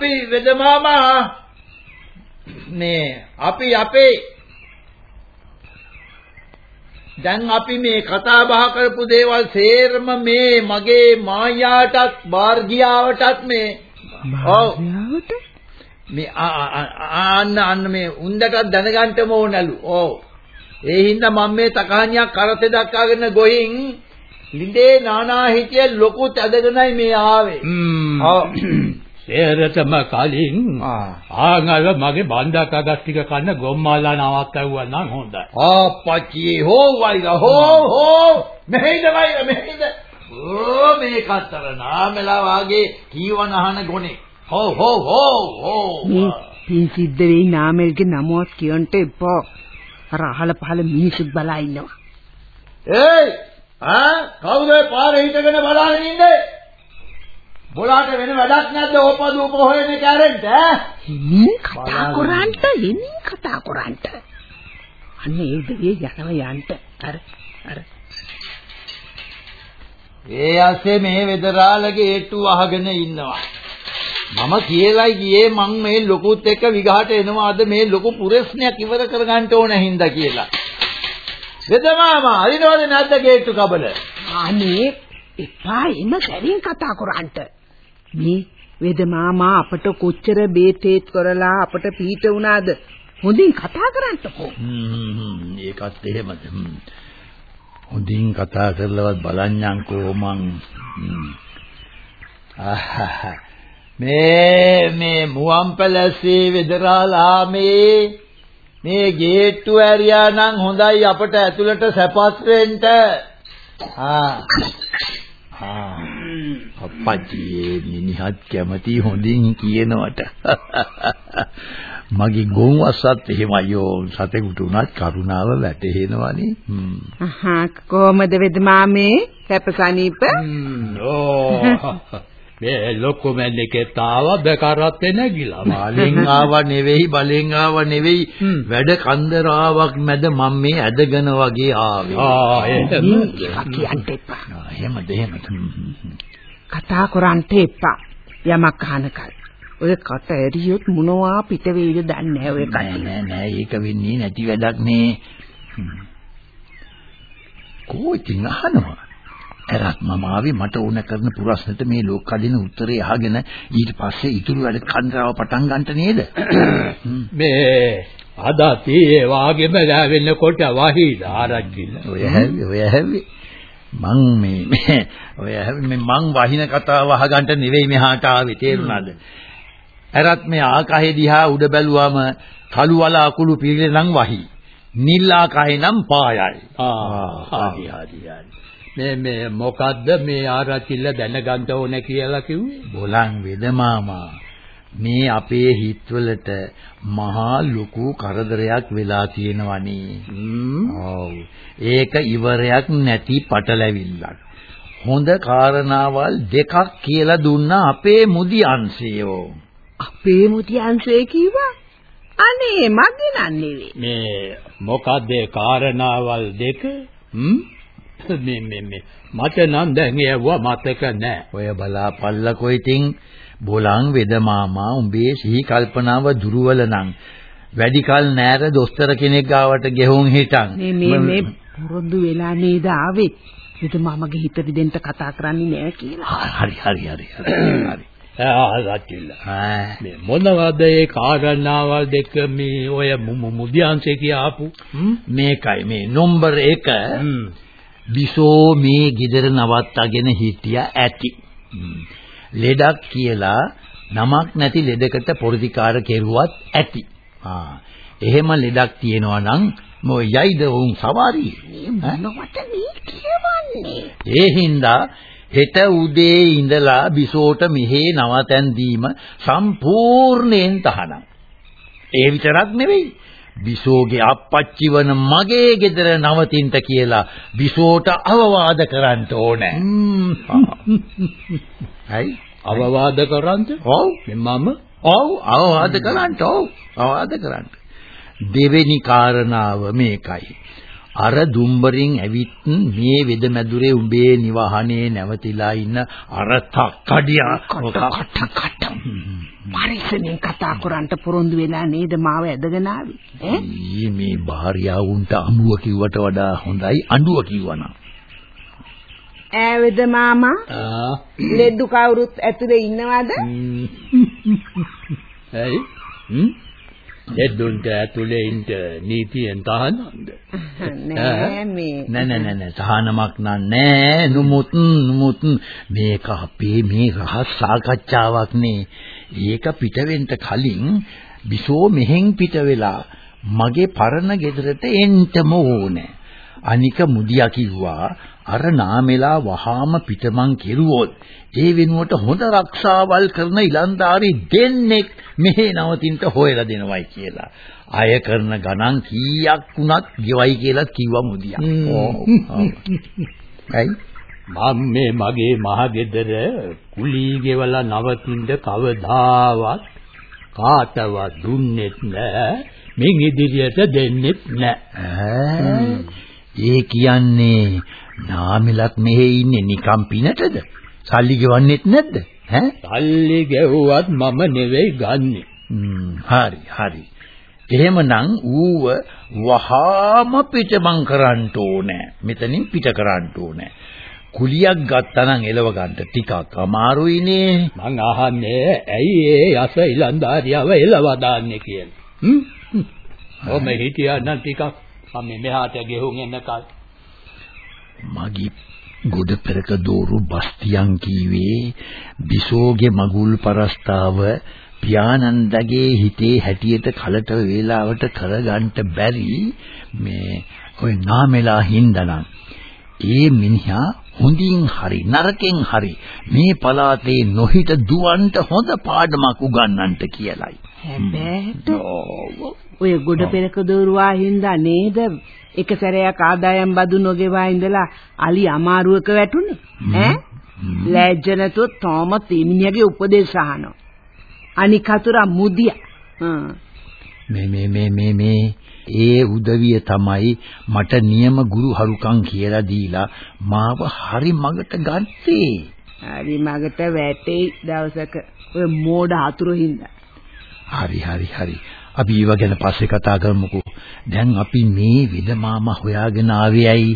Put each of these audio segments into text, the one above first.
අපි වෙදමාමා. මේ අපි අපේ දැන් අපි මේ කතා බහ කරපු දේවල් සේරම මේ මගේ මායාටත් බාර්ගියාවටත් මේ ඔව්. මේ අන්න අන්න මේ උන්දටත් දැනගන්නම ඕනලු ඔව්. ඒ හින්දා මම මේ තකහණියක් කරතේ දක්වාගෙන ගොහින් ලිඳේ නානා හිටිය ලොකු තදගෙනයි මේ ආවේ. ඔව්. සේරතම කලින් ආංගල මගේ බණ්ඩක් අගස් ටික කන්න ගොම්මාලා නවත්තවුවා නම් හොඳයි. ආපච්චි හෝ වයිලා හෝ හෝ! මෙහෙද වයිලා මෙහෙද ඕ මේ කතර නාමලා වාගේ කීවන අහන ගොනේ. හෝ හෝ හෝ හෝ! මේ පින් සිද්ධ වෙයි නාමල්ගේ නමවත් කියන්ට එපා. අර අහල පහල මිනිස්සුත් බලා ඉන්නවා. ඒයි ආ? කවුද පාරේ හිටගෙන බලාගෙන ඉන්නේ? බොලාට වෙන වැඩක් නැද්ද ඕපදූප හොයන්නේ කැරෙන්ට ඈ? හිමින් කතා කරන්ට හිමින් කතා කරන්ට. අන්න ඒ දෙවිය යනවා යන්ට. අර අර ඒ ඇස්සේ මේ වෙදරාලගේ ඒට්ටු අහගෙන ඉන්නවා. මම කියලායි ගියේ මං මේ ලොකුත් එක්ක විගහට එනවා අද මේ ලොකු පුරස්නයක් ඉවර කරගන්න ඕන හින්දා කියලා. වෙදමාමා අරිනවද නැද්ද ගේට්ටු කබල? අනේ එපා එම සැරින් කතා කරන්ට. මේ වෙදමාමා අපට කොච්චර බේතේත් කරලා අපට පීට වුණාද? හොඳින් කතා කරන්නකෝ. හ්ම් ඒකත් එහෙමද? හොඳින් කතා කරලවත් බලන්නම්කෝ මං. මේ මේ මුවන් පැලසේ වෙදරාලා මේ මේ ගේට්ටු ඇරියා නම් හොඳයි අපට ඇතුළට සැපත් වෙන්න. ආ. ආ. අප්පච්චි මිනිහත් කැමති හොඳින් කියනවට. මගේ ගොන් වස්සත් එහෙමයෝ සතෙකුට උනත් කරුණාව වැටහෙනවනේ. අහා කොහමද වෙද මාමේ සැපසනීප? ඕ මේ ලොකු මැල්ලේ තාව බකරත් නැගිලා. බලෙන් ආව නෙවෙයි බලෙන් ආව නෙවෙයි වැඩ කන්දරාවක් මැද මම මේ ඇදගෙන වගේ ආවේ. ආ එහෙම කියන්න එපා. එහෙමද එහෙමද. කතා කරන්න එපා. යමක් අහනකල්. ඔය කට ඇරියොත් මොනවා පිට වෙයිද දන්නේ නැහැ ඔය කට. නෑ නෑ නෑ ඒක වෙන්නේ නැති වැඩක් නේ. කොයිතින් අහනවා. ඇරත් මම ආවේ මට ඕන කරන ප්‍රශ්නෙට මේ ලෝක කදින උත්තරේ අහගෙන ඊට පස්සේ ඉතුරු වැඩ කන්දරාව පටන් ගන්නට නේද? මේ අදත් ඒ වාගේම ලැවෙන්නකොට වහීද ආරච්චිල. ඔය හැවි ඔය හැවි මං මේ ඔය මේ මං වහින කතාව අහගන්න නෙවෙයි මෙහාට ආවේ තේරුණාද? ඇරත් මේ ආකාහේ දිහා උඩ බැලුවම කළු වල අකුළු පිළිලනම් වහි. නිල් ආකාහේ නම් පායයි. ආ. මේ මේ මොකද්ද මේ ආරච්චිල දැනගන්න ඕන කියලා කිව්වේ? බොලන් වෙද මාමා. මේ අපේ හිතවලට මහා ලොකු කරදරයක් වෙලා තියෙනවනේ. ඔව්. ඒක ඉවරයක් නැති පටලැවිල්ලක්. හොඳ කාරණාවල් දෙකක් කියලා දුන්න අපේ මුදි අංශයෝ. අපේ මුදි අංශය කිව්වා? අනේ මගේ නන් නෙවෙයි. මේ මොකද්ද කාරණාවල් දෙක? හ්ම්? මේ මේ මේ මට නම් දැන් ඒවා මතක නැහැ. ඔය බලාපල්ලකෝ ඉතින් බොලන් වෙද මාමා උඹේ සිහි කල්පනාව දුර්වල නම් වැඩි කල නෑර දොස්තර කෙනෙක් ගාවට ගෙහුම් හිටන්. මේ මේ මේ පුරුදු වෙලා නේද ආවේ. හිත මමගේ හිත දෙන්න කතා කරන්නේ නෑ කියලා. හරි හරි හරි හරි. මේ මොනවද ඒ කාරණාවල් දෙක මේ ඔය මුදියන්සේ කියාපු මේකයි මේ නම්බර් 1 බිසෝ මේ গিදර නවත්තගෙන හිටියා ඇති. ලෙඩක් කියලා නමක් නැති ලෙඩකට පොරිදිකාර කෙරුවත් ඇති. ආ එහෙම ලෙඩක් තියෙනවා නම් මොය යයිද උන් සවාරි මොනවට මේ කියවන්නේ ඒ හින්දා හෙට උදේ ඉඳලා බිසෝට මෙහි නවතැන් දීම සම්පූර්ණයෙන් තහනම්. ඒ විතරක් නෙවෙයි. බිසෝගේ අප්පච්චි වන මගේ ගෙදර නවතින්ට කියලා බිසෝට අවවාද කරන්න ඕනේ. හයි අවවාද කරන්ද? ඔව් මම ඔව් අවවාද කරන්න ඔව් අවවාද කරන්න. දෙවෙනි කාරණාව මේකයි. අර දුම්බරින් ඇවිත් මේ වෙද මැදුරේ උඹේ නිවහනේ නැවතිලා ඉන්න අර තක්කඩියා කට කට පරිස්සමෙන් කතා කරන්ට පොරොන්දු වෙලා නේද මාව ඇදගෙන ආවේ? ඈ? මේ භාර්යාවුන්ට අමුව කිව්වට වඩා හොඳයි අඬුව කිව්වනම්. ඈවද මාමා? ආ. ලෙඩු කවුරුත් ඇතුලේ ඉන්නවද? ඇයි හ්ම්? දෙදුන්ට ඇතුලේ ඉන්න නීතියෙන් තහනම්ද නෑ මේ. නෑ නෑ නෑ සහනමක් නෑ. නුමුත් නුමුත්. මේක අපේ මේ රහස් සාකච්ඡාවක් නේ. ඒක පිට වෙන්න කලින් බිසෝ මෙහෙන් පිට වෙලා මගේ පරණ ගෙදරට එන්නම ඕනේ. අනික මුදියා කිව්වා අර නාමෙලා වහාම පිටමන් කෙරුවොත් ඒ වෙනුවට හොඳ රක්ෂාවල් කරන ඉලන්දාරි දෙන්නෙක් මෙහෙ නවතින්ට හොයලා දෙනවයි කියලා. අය කරන ගණන් කීයක් වුණත් ගෙවයි කියලා කිව්වා මුදියා. ඇයි? මම මේ මගේ මහගෙදර කුලී ගෙවලා නවතින්න කවදාවත් කාටවත් දුන්නෙත් නෑ. මින් ඉදිරියට දෙන්නෙත් නෑ. ඒ කියන්නේ නාමිලත් මෙහෙ ඉන්නේ නිකම් පිනටද? සල්ලි ගෙවන්නෙත් නැද්ද? ඈ? සල්ලි ගෙවුවත් මම නෙවෙයි ගන්නෙ. හරි හරි. එහෙමනම් ඌව වහාම පිටමං කරන්න ඕනේ. මෙතනින් පිට කරන්න ඕනේ. කුලියක් ගත්තා නම් එලව ගන්න ටිකක් අමාරුයිනේ. මං අහන්නේ ඇයි ඒ යස ඉලන්දාරියව එලව දාන්නේ කියලා. හ්ම්? ඔබ හිටියා නම් ටිකක් මම මෙහාට ගෙහුම් එන්නකල් මගේ ගොඩ පෙරක දෝරු බස්තියන් කීවේ බිසෝගේ මගුල් පරස්තාව පියානන්දගේ හිතේ හැටියට කලට වේලාවට කරගන්න බැරි මේ ඔය නාමෙලා හින්දනම් ඒ මිනිහා හොඳින් හරි නරකෙන් හරි මේ පලාතේ නොහිට දුවන්ට හොඳ පාඩමක් උගන්වන්නට කියලයි. හැබැයිට ඔය ගොඩ පෙරක දෝරුවා හින්දා නේද? එක සැරයක් ආදායම් බදු නොගෙවා ඉඳලා අලි අමාරුවක වැටුනේ. ඈ? ලෑජ්ජ නැතුව තාමත් මේ මිනිහගේ උපදේශ අහනවා. අනික අතුරා මුදියා. මේ මේ මේ මේ මේ ඒ උදවිය තමයි මට නියම ගුරු හරුකම් කියලා දීලා මාව හරි මගට ගත්තේ. හරි මගට වැටේ දවසක. ඔය මෝඩ හතුරු හින්දා. හරි හරි හරි. අපි ඊව ගැන පස්සේ කතා කරමුකෝ. දැන් අපි මේ විදමාම හොයාගෙන ආවේයි.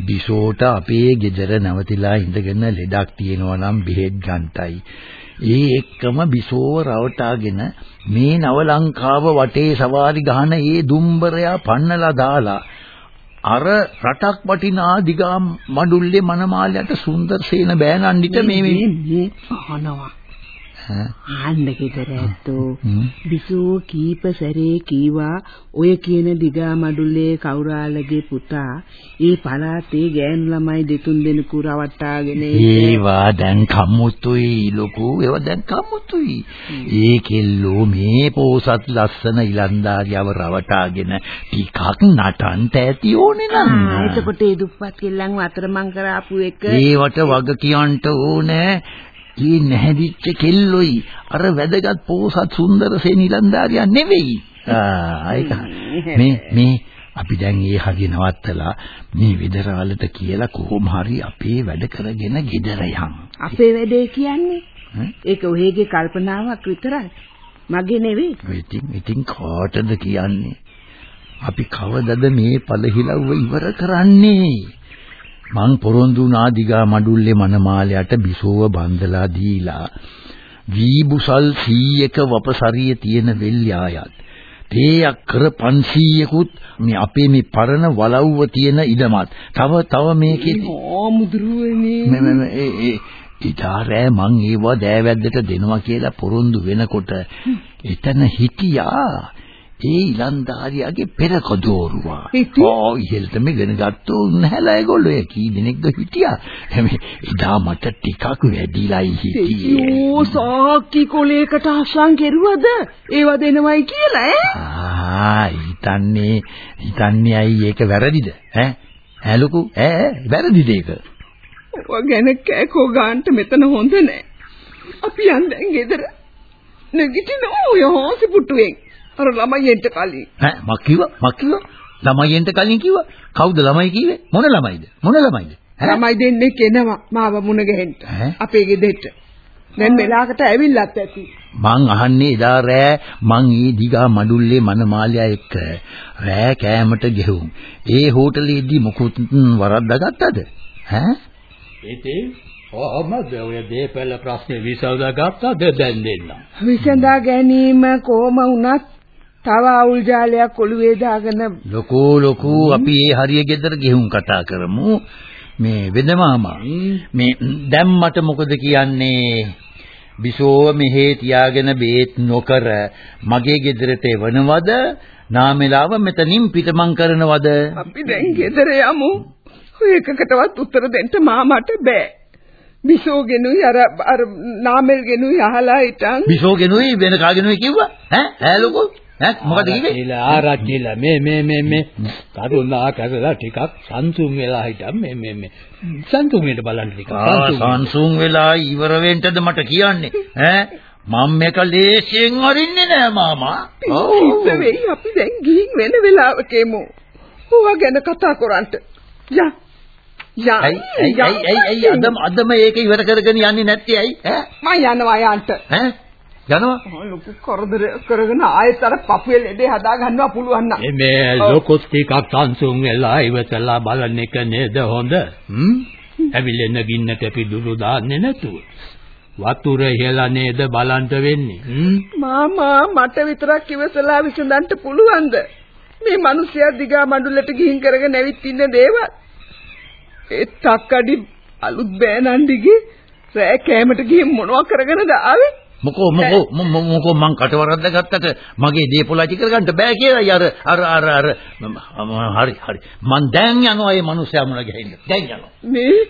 බිසෝට අපේ ගෙදර නැවතිලා ඉඳගෙන ලෙඩක් තියෙනවා නම් බෙහෙත් ගන්ටයි. ඒ එක්කම බිසෝව රවටාගෙන මේ නව ලංකාව වටේ සවාරි ගහන ඒ දුම්බරයා පන්නලා දාලා අර රටක් වටිනා දිගා මඩුල්ලේ මනමාලයට සුන්දර සේන බෑනන්නිට මේ මේ අහනවා ආන්න ගෙදර ඇත්තෝ. බිසෝ කීප සැරේ කීවා ඔය කියන දිගා මඩුල්ලේ කවුරාලගේ පුතා ඒ පළාතේ ගෑනු ළමයි දෙතුන් දෙනෙකු රවට්ටාගෙන ඒවා දැන් කම්මුතුයි ලොකු. ඒවා දැන් කම්මුතුයි. ඒ කෙල්ලෝ මේ පෝසත් ලස්සන ඉලන්දාරියව රවටාගෙන ටිකක් නටන්න ඇති ඕනේ නම්. එතකොට ඒ දුප්පත් කෙල්ලන්ව අතරමං කරාපු එක. ඒවට වග කියන්න ඕනේ ඒ නැහැදිච්ච කෙල්ලොයි අර වැදගත් පෝසත් සුන්දර සේනිලන්දාරියා නෙවෙයි. ආ මේ මේ අපි දැන් ඒ හරිය නවත්තලා මේ විදරාලට කියලා කොහොම හරි අපේ වැඩ කරගෙන ගෙදර යන්. අපේ වැඩේ කියන්නේ ඒක ඔහේගේ කල්පනාවක් විතරයි. මගේ නෙවෙයි. ඉතින් ඉතින් කාටද කියන්නේ? අපි කවදද මේ පළහිලව්ව ඉවර කරන්නේ? මං පොරොන්දු නාදිගා මඩුල්ලේ මනමාලයට බිසෝව බන්දලා දීලා. වීබුසල් 100ක වපසරිය තියෙන වෙල්යායත්. තේ අක්කර 500කුත් මේ අපේ මේ පරණ වලව්ව තියෙන ඉඩමත්. තව තව මේකේ ආමුදුරුවනේ. මේ මේ ඒ ඉතාරෑ මං ඒව දෑවැද්දට දෙනවා කියලා පොරොන්දු වෙනකොට. එතන හිටියා ඒ ඉලන්දාරියාගේ පෙරකදෝරුවා. ඉතින්? ආ ඉහෙලටම ඉගෙන ගත්තු නැහැලා ඒගොල්ලෝ ඒ කී දෙනෙක්ද හිටියා. එමේ එදා මට ටිකක් වැඩිලයි හිටියේ. යෝ සාක්කි කොලේකට අසං කෙරුවද? ඒව දෙනවයි කියලා ඈ? ආ හිතන්නේ හිතන්නේ අයි ඒක වැරදිද? ඈ ඈ ඈ වැරදිද ඒක? ඔය ගැන කෑකෝ ගන්නට මෙතන හොඳ නෑ. අපි යන් දැන් ගෙදර. නැගිටින ඔය හොසි පුටුවෙන්. අර ළමයින්ට කලින්. ඈ මක් කිව්වා මක් කිව්වා ළමයින්ට කලින් කිව්වා කවුද ළමයි කිව්වේ මොන ළමයිද මොන ළමයිද? ළමයි දෙන්නේ කෙනවා මාව මුණ ගැහෙන්න. අපේ ගෙදරට. දැන් වෙලාවකට ඇවිල්ලත් ඇති. මං අහන්නේ එදා රෑ මං ඊ දිගා මඩුල්ලේ මනමාලයා එක්ක රෑ කෑමට ගෙහුම් ඒ හෝටලෙදී මොකුත් වරද්දාගත්තද ඈ ඉතින් කොහොමද ඔය දීපල ප්‍රශ්නේ විසඳගත්තද දැන් දෙන්න? විසඳා ගැනීම කොහම වුණත් තව අවුල් ජාලයක් ඔළුවේ දාගෙන ලොකු ලොකු අපි ඒ හරිය ගෙදර ගෙහුම් කතා කරමු. මේ වෙද මාමා මේ දැන් මට මොකද කියන්නේ? බිසෝව මෙහෙ තියාගෙන බේත් නොකර මගේ ගෙදරට එවනවද? නාමෙලාව මෙතනින් පිටමං කරනවද? අපි දැන් ගෙදර යමු. ඔය එකකටවත් උත්තර දෙන්න මාමට බෑ. බිසෝගෙනුයි අර අර නාමල්ගෙනුයි අහලා හිටන්. බිසෝගෙනුයි වෙන කාගෙනුයි කිව්වා. ඈ? ඈ ලොකු ඈ? මොකද කිව්වේ? ආරච්චිලා ආරච්චිලා මේ මේ මේ මේ කරුණා කරලා ටිකක් සංසුන් වෙලා හිටම් මේ මේ මේ. සංසුන් වෙන්න බලන්න ටිකක්. ආ සංසුන් වෙලා ඉවර වෙන්නද මට කියන්නේ? ඈ? මම මේක ලේසියෙන් අරින්නේ නෑ මාමා. පිස්ස වෙයි අපි දැන් ගිහින් වෙන වෙලාවක එමු. ඕවා ගැන කතා කරන්ට. යා. යා. ඇයි ඇයි ඇයි ඇයි ඇයි? අදම අදම ඒක ඉවර කරගෙන යන්නේ නැත්තේ ඇයි? ඈ? මම යනවා යන්ට. ඈ යනවා ලොකු කරදර කරගෙන ආයෙත් අර පපුවේ ලෙඩේ හදා ගන්නවා පුළුවන් නම්. මේ ලොකු ටිකක් සංසුන් වෙලා ඉවසලා බලන එක නේද හොඳ? හ්ම්? ඇවිලෙන ගින්නට පිදුරු දාන්නේ නැතුව. වතුර ඉහලා නේද බලන්න වෙන්නේ. හ්ම්? මාමා මට විතරක් ඉවසලා විසඳන්න පුළුවන්ද? මේ මිනිස්සයා දිගා මඬුල්ලට ගිහින් කරගෙන ඇවිත් ඉන්න දේවල්. ඒ තක්කඩි අලුත් බෑනන්ඩිගේ රෑ කෑමට ගිහින් මොනවා කරගෙනද ආවේ? මොකෝ මොකෝ මොකෝ මං කටවරද්ද ගත්තට මගේ අටි කරගන්න බෑ කියලා අර අර අර අර හරි හරි මං දැන් යනවා මේ මිනිස්සයා මුණ ගැහින්න දැන් යනවා මේ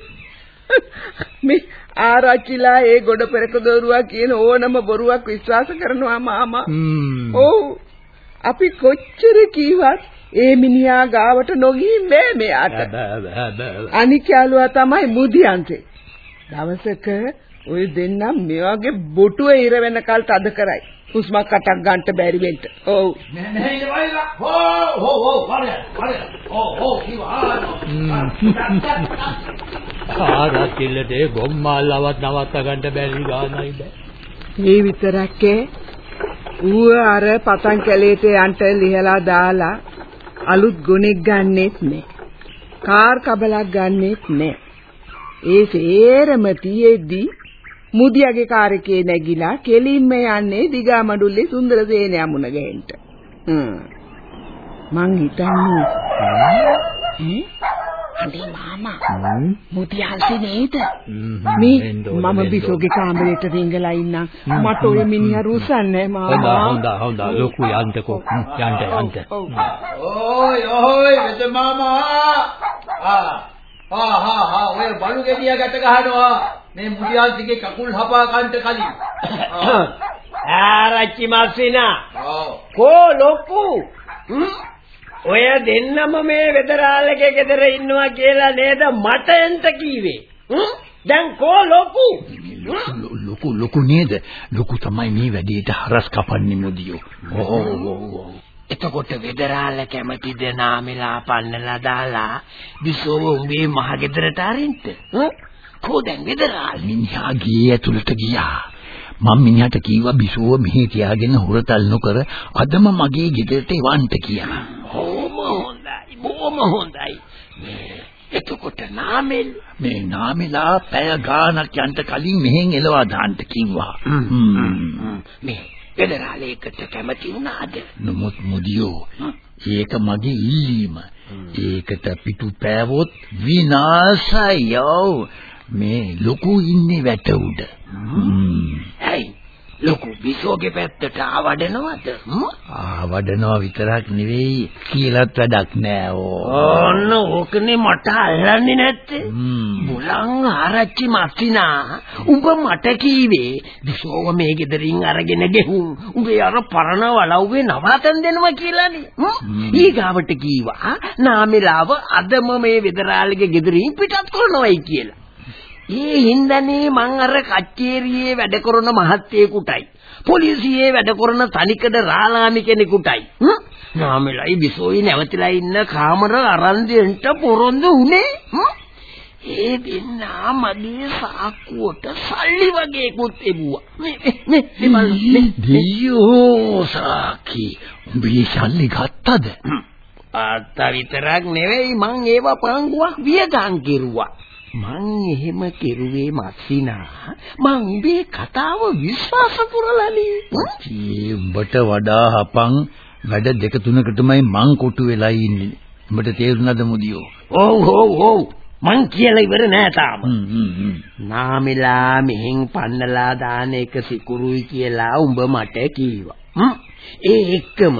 මේ ආරච්චිලා ඒ ගොඩ පෙරක දෝරුවා කියන ඕනම බොරුවක් විශ්වාස කරනවා මාමා. ඔව්. අපි කොච්චර කීවත් ඒ මිනිහා ගාවට නොගිහින් බෑ මෙයාට. අනික් යාළුවා තමයි මුදියන්තේ. දවසක ওই දෙන්නම් මේ වගේ බොටුවේ ඉර වෙනකල් තද කරයි. හුස්මක් අටක් ගන්නට බැරි වෙන්න. ඔව්. නෑ නෑ ඉන්න වයිලා හෝ හෝ හෝ වරය වරය හෝ හෝ ආරච්චිලට ගොම්මාලවත් නවත්ත ගන්න බැරි ගානයි බෑ. මේ විතරක් ඌ අර පතන් කැලේට යන්ට ලිහලා දාලා අලුත් ගුණෙක් ගන්නෙත් නෑ. කාර් කබලක් ගන්නෙත් නෑ. ඒ සේරම තියෙද්දි මුදියාගේ කාර් එකේ නැගිලා කෙලින්ම යන්නේ දිගා මඩුල්ලේ සුන්දර සේනයා මුණ ගැහෙන්න. හ්ම්. මං හිතන්නේ ඈ? අනේ මාමා මුදියාන්සේ නේද? මේ මම බිසෝගේ කාමරේට රිංගලා ඉන්නම්. මට ඔය මිනිහා රුසන්නේ හොඳ මාමා. හොඳ හොඳ ලොකු යන්තකෝ යන්ට ඔව්. ඕයි ඕයි වෙද මාමා ආ ආ හා හා ඔය බලු ගෙඩිය ගැට ගහනවා මේ මුදියාන්තිගේ කකුල් හපා කන්ට කලින් ආරච්චි මස්සිනා ආ කෝ ලොකු? ඔය දෙන්නම මේ වෙදරාලගේ ගෙදර ඉන්නවා කියලා නේද මට එන්ට කීවේ? දැන් කෝ ලොකු? ලොකු ලොකු නේද ලොකු තමයි මේ වැඩේට හරස් කපන්නේ මුදියෝ එතකොට වෙදරාල කැමතිද නාමෙලා පන්නලා දාලා බිසෝව උඹේ මහගෙදරට අරින්න හ්ම්? කෝ දැන් වෙදරාල මිනිහා ගියේ ඇතුළට ගියා. මම මිනිහට කිව්වා බිසෝව මෙහි තියාගෙන හොරතල් නොකර අදම මගේ ගෙදරට එවන්න කියලා. බොහොම හොඳයි බොහොම හොඳයි. එතකොට නාමෙල්? මේ නාමෙලා පැය ගාණක් යන්න කලින් මෙහෙන් එලවා දාන්න කිව්වා. මේ වෙදරාලේකට කැමති වුණාද? නමුත් මුදියෝ ඒක මගේ ඉල්ලීම. ඒකට පිටු පෑවොත් විනාශයෝ මේ ලොකු ඉන්නේ වැට උඩ. හ්ම්. ඇයි ලොකු බිසෝගේ පැත්තට ආවඩනවද? ආවඩනවා විතරක් නෙවෙයි කියලාත් වැඩක් නෑ. ඕන්න ඕකනේ මට අල්ලන්නේ නැත්තේ. බුලන් ආරච්චි මස්සිනා උඹ මට කීවේ බිසෝව මේ ගෙදරින් අරගෙන ගෙහුම් උඹේ අර පරණ වලව්වේ නවතන් දෙනවා කියලානේ. ඊගාවට කීවා නාමෙලාව අදම මේ වෙදරාලගේ ගෙදරින් පිටත් කරනවයි කියලා. ඒ හින්දානේ මං අර කච්චේරියේ වැඩ කරන මහත්තයෙකුටයි. පොලිසියේ වැඩ කරන තනිකඩ රාලාමි කෙනෙකුටයි. නාමෙලයි බිසෝයි නැවතිලා ඉන්න කාමර අරන් දෙන්න පොරොන්දු උනේ. ඒ දෙන්නා මගේ සාක්කුවට සල්ලි වගේකුත් එවුවා. මේ මේ මේ දෙයියෝ සාකි උඹේ සල්ලි ගත්තද? අත්ත විතරක් නෙවෙයි මං ඒව පංගුවක් වියදම් කෙරුවා මං එහෙම කෙරුවේ මස්සිනා මං උඹේ කතාව විශ්වාස කරලානේ ඒ උඹට වඩා හපන් වැඩ දෙක තුනකටමයි මං කොටු වෙලා ඉන්නේ. උඹට තේරුණාද මුදියෝ? ඔව් ඔව් ඔව්. මං කියලා ඉවර නෑ තාම. නාමෙලා මෙහෙන් පන්නලා දාන එක සිකුරුයි කියලා උඹ මට කීවා. ඒ එක්කම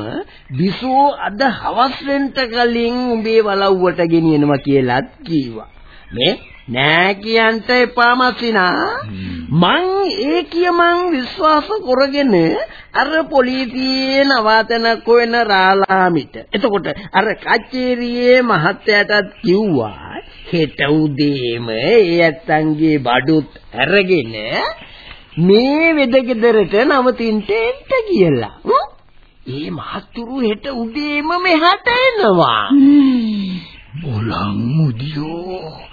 බිසෝ අද හවස් වෙන්න කලින් උඹේ වලව්වට ගෙනියනවා කියලාත් කීවා මේ නෑ කියන්ට එපා මස්සිනා මං ඒ කියමන් විශ්වාස කරගෙන අර පොලිසියේ නවාතනක් වෙන රාලාමිට. එතකොට අර කච්චේරියේ මහත්තයාටත් කිව්වා හෙට උදේම ඒ ඇත්තන්ගේ බඩුත් අරගෙන මේ වෙදගෙදරට නවතින්න එන්න කියලා. ඒ මහතුරු හෙට උදේම මෙහාට එනවා. බොලන් මුදියෝ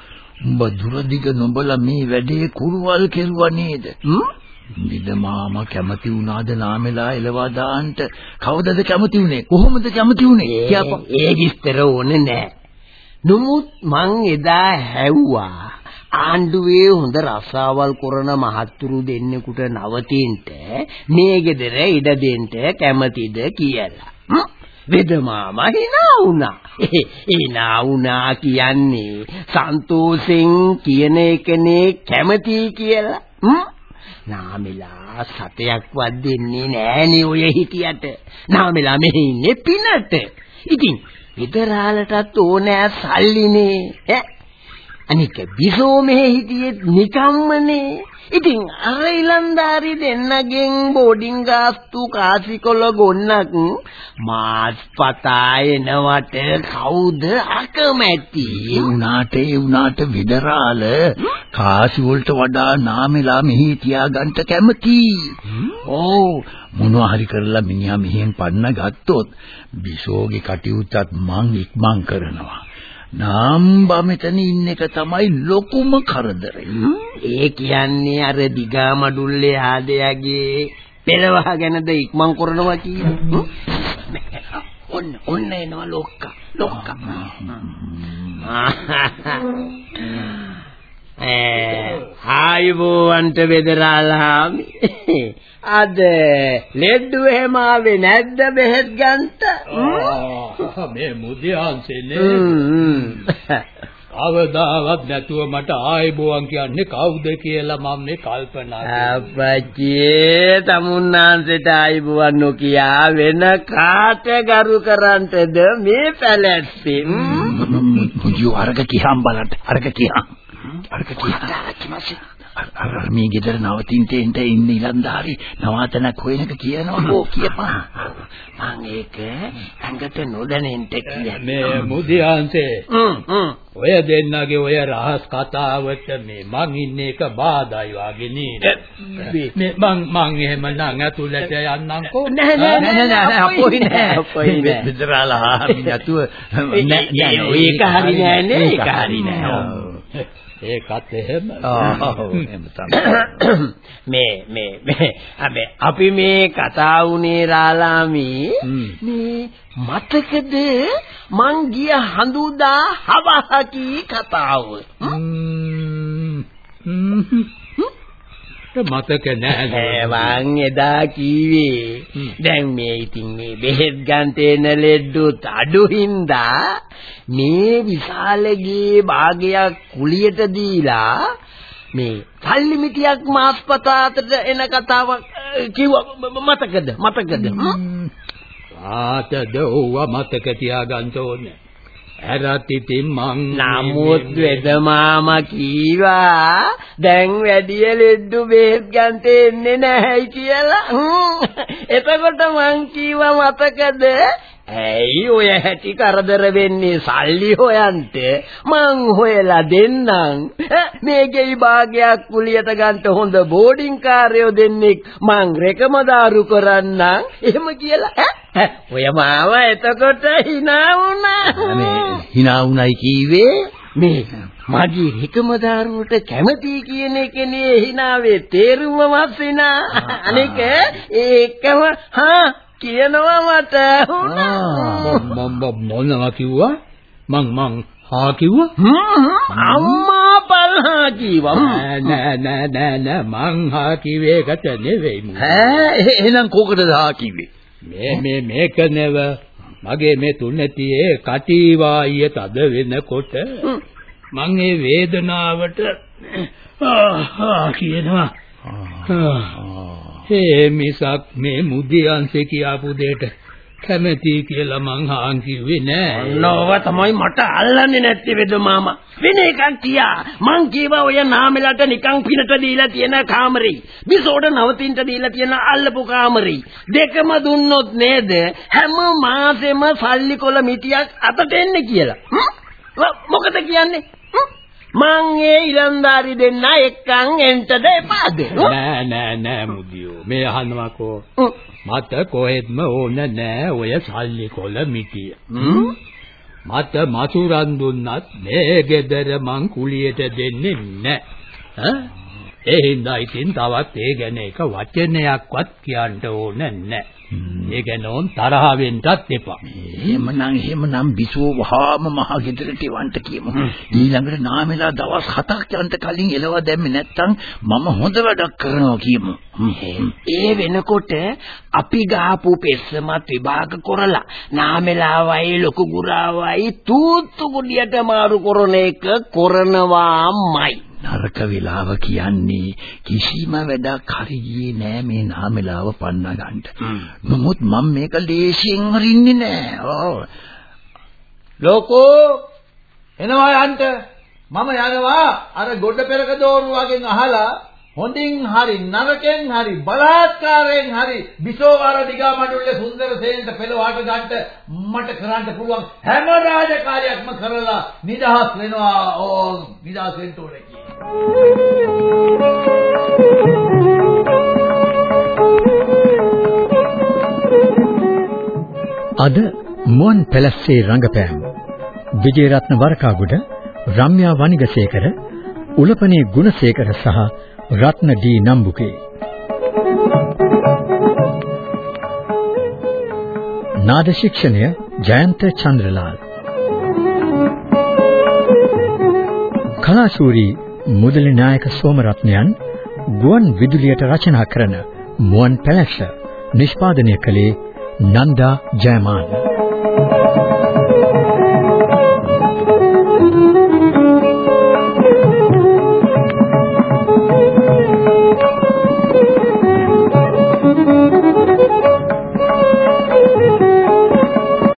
උඹ දුරදිග නොබලා මේ වැඩේ කුරුවල් කෙරුවා නේද? නිද මාමා කැමති වුණාද නාමෙලා එලවා දාන්න කවදද කැමති වුනේ කොහොමද කැමති වුනේ කියපන්. ඒ විස්තර ඕනේ නෑ. නමුත් මං එදා හැව්වා ආණ්ඩුවේ හොඳ රස්සාවල් කරන මහත්තුරු දෙන්නෙකුට නවතින්න මේ ගෙදර ඉඩ දෙන්න කැමතිද? කියලා. වෙද මාමා hina වුණා. hina වුණා කියන්නේ සන්තෝෂෙන් කියන එකනේ කැමති කියලා. නාමෙලා සතයක්වත් දෙන්නේ නෑනේ ඔය හිටියට. නාමෙලා මෙහි ඉන්නේ පිනට. ඉතින් විතරාලටත් ඕනෑ සල්ලිනේ. ඈ අනික බිසෝ මෙහෙ හිටියෙත් නිකම්මනේ. ඉතින් අර ඉලන්දාරි දෙන්නගෙන් බෝඩින් ගාස්තු කාසිකොල ගොන්නක් මාස් පතා එනවට කවුද අකමැති? ඒ උනාට ඒ උනාට විදරාල කාසි වලට වඩා නාමෙලා මෙහි තියාගන්න කැමති. ඕ මොනවා හරි කරලා මිනිහා මෙහෙන් පන්න ගත්තොත් බිසෝගේ කටයුත්තත් මං ඉක්මන් කරනවා. නාම්බා මෙතන ඉන්න එක තමයි ලොකුම කරදරේ. ඒ කියන්නේ අර දිගා මඩුල්ලේ ආදයාගේ පෙරවහ ගැනද ඉක්මන් කරනවා කියන්නේ. ඔන්න ඔන්න එනවා ලොක්කා. ලොක්කා. ආයුබෝවන්ට බෙදරාලාමි. අද ලෙඩ්ඩු එහෙම ආවේ නැද්ද බෙහෙත් ගන්නට? මේ මුදියන්සෙනේ කවදාවත් නැතුව මට ආයුබෝවන් කියන්නේ කවුද කියලා මම මේ කල්පනා අපච්චියේ තමුන්නාන්සේට ආයුබෝවන් නොකියා වෙන කාට ගරු කරන්ටද මේ පැලැස්සේ මුජු අරග කිහම් බලන්න අරග කිහම් අරග කිහම් අර මේ ගෙදර නවතින්ට එන්න ඉන්න ඉලන්දාරි නවාතනක් හොයනක කියනවා. ඕ කියපන්. මං ඒක ඇඟට නොදැනෙන්න කියන්නේ මේ මුදියන්සේ. ඔය දෙන්නගේ ඔය රහස් කතාවට මේ මං ඉන්නේ එක බාධායි වගේ නේද? මේ මං මං එහෙම නම් ඇතුළට යන්නම්කෝ නෑ නෑ නෑ නෑ අපොයි නෑ. අපොයි නෑ. බෙදරාලා නැතුව නෑ ඒක හරි නෑනේ ඒක හරි නෑ ඒකත් එහෙම. මේ මේ මේ අපි අපි මේ කතා වුණේ රාලාමි. මේ මතකද? මං ගිය හඳුදා හවහකි කතාව මතක නෑ මං එදා කීවේ. දැන් මේ ඉතින් මේ බෙහෙත් ගන්නට එන ලෙඩ්ඩුත් අඩු හින්දා මේ විශාලගේ භාගයක් කුලියට දීලා මේ සල්ලි මිටියක් මාස්පතාතට එන කතාවක් කිව්ව. මතකද? මතකද? ආතද ඕවා මතක තියාගන්න ඕනේ ඇරත් ඉතින් මං නමුත් වෙද මාමා කීවා දැන් වැඩි ලෙඩ්ඩු බෙහෙත් ගන්න එන්නේ නැහැයි කියලා. එතකොට මං කීවා මතකද? ඇයි ඔය හැටි කරදර වෙන්නේ? සල්ලි හොයන්ට. මං හොයලා දෙන්නම්. මේකේ භාගයක් කුලියට ගන්න හොඳ බෝඩින් කාර්යෝ දෙන්නෙක් මං රෙකමදාරු කරන්නම්. එහෙම කියලා. ඔය මාව එතකොට hina වුණා. මේ hina වුණයි කීවේ? මේ මගේ රෙකමදාරුවට කැමති කියන එකනේ hinaවේ තේරුමවත් වෙනා අනික ඒකම හා කියනවා මට. මොනවා කිව්වා? මං මං හා කිව්වා? අම්මා පල්හා කිව්වා. නෑ නෑ නෑ නෑ මං හා කිව්වේ කට නෙවෙයි ඈ එහෙනම් කොකටද හා කිව්වේ? මේ මේ මේක නෙව. මගේ මේ තුන්නතියේ කටිවායිය තද වෙනකොට මං ඒ වේදනාවට ආ කියනවා ඒ මිසක් මේ මුදියන්සේ කියාපු දෙයට කැමැති කියලා මං හාන් කිව්වේ නෑ. නෝව තමයි මට අල්ලන්නේ නැත්තේ වෙද මාමා. වෙන එකක් කියා. මං කීවා ඔය නාමලට නිකන් පිනට දීලා තියෙන කාමරේ. බිසෝඩ නවතින්ට දීලා තියෙන අල්ලපු කාමරේ. දෙකම දුන්නොත් නේද හැම මාසෙම සල්ලි කොල මිටියක් අතට එන්නේ කියලා. මොකද කියන්නේ? මං ඒ ඉලන්දාරි දෙන්න එක්කන් එන්ටද එපාද නෑ නෑ නෑ මුදියෝ. මේ අහනවාකෝ මට කොහෙත්ම ඕන නෑ ඔය සල්ලි කොල මිටිය. මට මසුරන් දුන්නත් මේ ගෙදර මං කුලියට දෙන්නේ නෑ. ඈ? ඒ හින්දා ඉතින් තවත් ඒ ගැන එක වචනයක්වත් කියන්න ඕන නෑ ඒ ගැන ඕන් තරහ වෙන්නත් එපා. එහෙමනම් එහෙමනම් බිසෝ වහාම මහ ගෙදරට එවන්ට කියමු. ඊළඟට නාමෙලා දවස් 7ක් යන්ට කලින් එලව දැම්මේ නැත්තම් මම හොඳ වැඩක් කරනවා කියමු. ඒ වෙනකොට අපි ගහපු පෙස්සමත් විභාග කරලා නාමෙලාවයි ලොකු ගුරාවයි තූත්තු කුඩියට මාරු කරන එක කරනවාමයි. නරක වෙලාව කියන්නේ කිසිම වැඩක් හරි ගියේ නෑ මේ නාමලාව පන්න ගන්න. නමුත් මම මේක ලේසියෙන් හරින්නේ නෑ. ඔව්. ලෝකෝ එනවා යන්ට මම යනවා අර ගොඩ පෙරක දෝරුවගෙන් අහලා හොඳින් හරි නරකෙන් හරි බලාත්කාරයෙන් හරි බිසෝවාර දිගා මඩුල්ලේ සුන්දර සේනට පෙළවට ගන්නට මට කරන්න පුළුවන් හැම රාජකාරියක්ම කරලා නිදහස් වෙනවා ඕ නිදහස් වෙන්න ඕනේ අද මුවන් පැලස්සේ රංගපෑම්. විජේරත්න වරකාගුඩ රම්‍යා වනිගසේකර උලපනේ ගුණසේකර සහ රත්න ඩී නම්බුකේ. නාද ශික්ෂණය ජයන්ත චන්ද්‍රලාල්. කලාශූරී මුදලි නායක සෝමරත්නයන් ගුවන් විදුලියට රචනා කරන මුවන් පැලැස්ස නිෂ්පාදනය කළේ නන්දා ජයමාන.